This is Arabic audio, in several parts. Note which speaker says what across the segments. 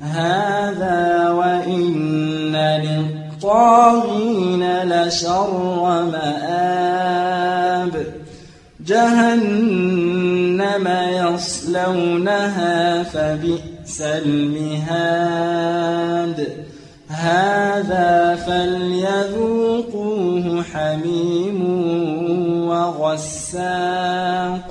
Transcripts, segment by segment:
Speaker 1: هذا وإن للطاغين لشر مآب. جهنم يصلونها فبئس المهاد. هذا فليذوقوه حميم وغساق.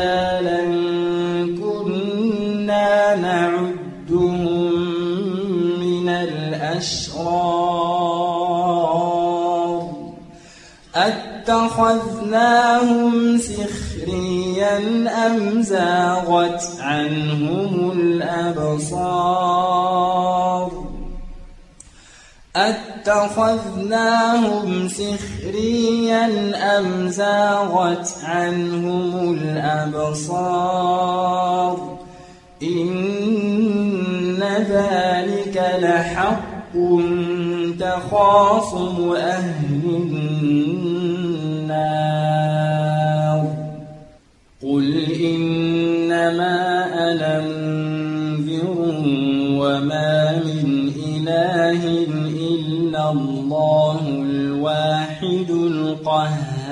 Speaker 1: أتخذناهم سخريا أم زاغت عنهم الأبصار أتخذناهم سخريا أم زاغت عنهم الأبصار إن ذلك لحق تخاصم أهل النار. قل إنما أنا منذر وما من إله إلا الله الواحد القهار.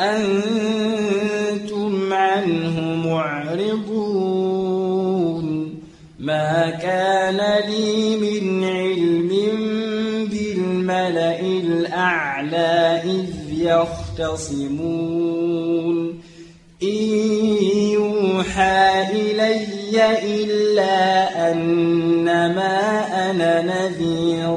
Speaker 1: أنتم عنه معرضون. ما كان لي من علم بالملئ الأعلى إذ يختصمون. إن يوحى إلي إلا أنما أنا نذير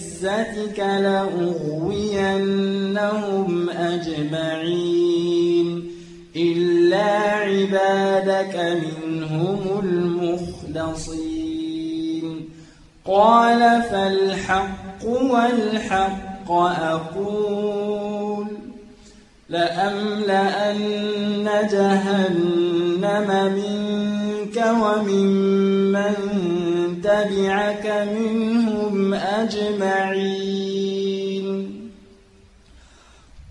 Speaker 1: فبعزتك لأغوينهم أجمعين. إلا عبادك منهم المخلصين. قال فالحق والحق أقول. لأملأن جهنم منك ومن من تبعك أجمعين.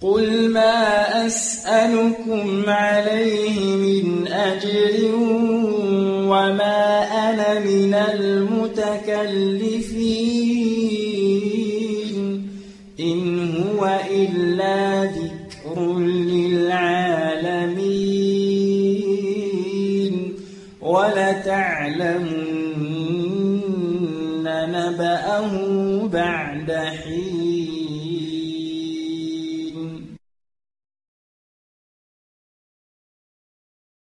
Speaker 1: قل ما أسألكم عليه من أجر وما أنا من المتكلفين. إن هو إلا ذكر للعالمين. ولتعلمن بعد حين